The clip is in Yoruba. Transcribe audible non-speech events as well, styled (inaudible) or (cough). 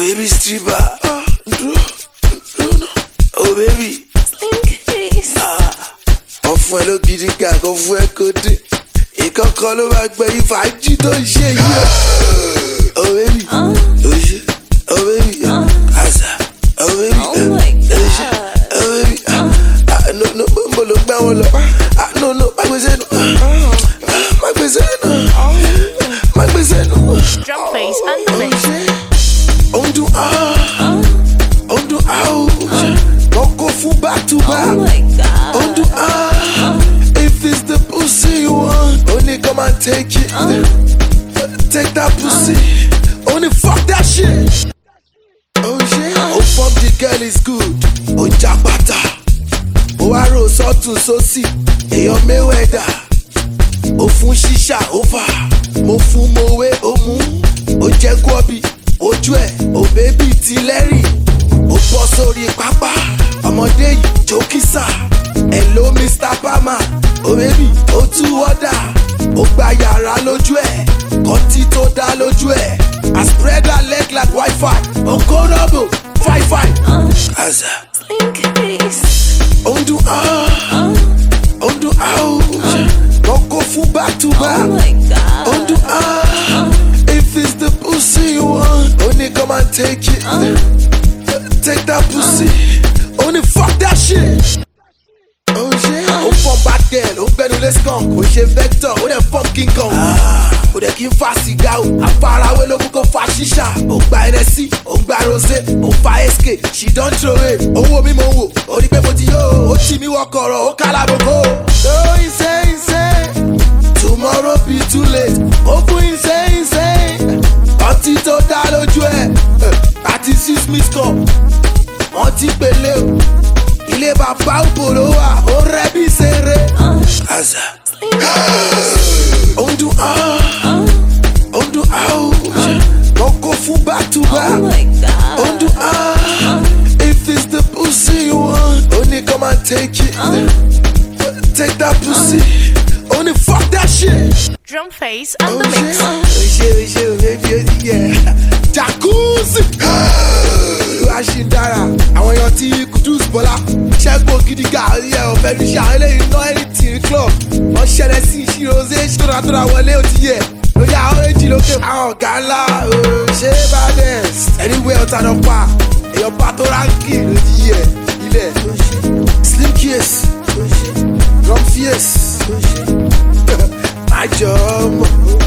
baby stripper. Oh, no, no, no. Oh, baby. Ah, ọ̀fun ẹ ló gidi ga kó fún ẹ kóde. Ìkọ́kọ́ ló máa gbẹ ìfàájì tó ń ṣe yìí. Oh, baby. Oh, ṣe. Oh, baby. Àṣà. Oh, baby. Oh, ṣe. Oh, baby. Ah, no, no, mo ló gbá wọn lọ. Ah, no, no, má gbèsè nù. Má gbèsè nù. Má gbèsè nù. Drum face and. back. Oh do I? Ah, if it's the pussy you want, only come and take it. Oh. Take that pussy. Only fuck that shit. Oh yeah. Oh, oh fuck the girl is good. Oh jabata. Oh arrow sọtún sósì. Èèyàn mẹ́wẹ̀dà. Ó fún ṣíṣà ó fà. Mo fún mowé ó mú. Ó jẹ́ gọ́bì. Ojú ẹ̀ ò bébì ti lẹ́rìn. Ó bọ́ sórí pápá ọmọdé yìí jókísà hello mr bama òrèbì ó tú ọ́dà ó gba yàrá lójú ẹ̀ kọ́ńtì tó dá lójú ẹ̀ i spread her leg like wifi okorobò five five. aza ó ń dún áá ó ń dún áá ó wọ́n kó fún back to back oh ó ń dún áá if it's the pussy you want ó ní come and take it take that pussy. Uh ní fuck that shit. ó fọ bàtẹ́ẹ̀l ó gbẹ́nu lé skunk ó ṣe vector ó dẹ̀ fucking king kong. kò dẹ̀ kí n fa sìgá o àfarawé ló mú kó fa ṣíṣà ó gba ẹrẹsì ó gba rosé ó fa sk she don throw it owó mi mo wò ó rí pé mo ti yó ó tì mí wọ kọ̀rọ̀ ó kálábòkó. ó ìṣe ìṣe tomorrow be too late ó fún ìṣe ìṣe ọtí tó dá lójú ẹ̀ àti six mid cup àti pèlè o ilé bàbá òbòrò wa ó rẹ́ bí ṣeré. àzà ó ń fún bàtúbà oh if it's the pussy you want only come and take it oh. take that pussy ó fuck that shit. drum face and the mix. ó ṣe ó yeah, ó ṣe jacuzzi. eléyìí dára àwọn èèyàn tí Kudus Bọ́lá ṣẹ́gun gidiga ẹ̀ ọ̀fẹ́ ní ṣá eléyìí ná anything club wọ́n ṣẹlẹ̀ sí ìṣirọ́sẹ́ ṣọ́ra tóra wọlé ó ti yẹ lóyà orange lókè àwọn ọ̀gá ńlá ṣé bá dẹ̀ ẹ̀ríwẹ̀ ọ̀tàdọ̀ pa èèyàn bá tó ránkì ló ti yẹ ilẹ̀ slim kies drum fierce (laughs) májọ ọmọ.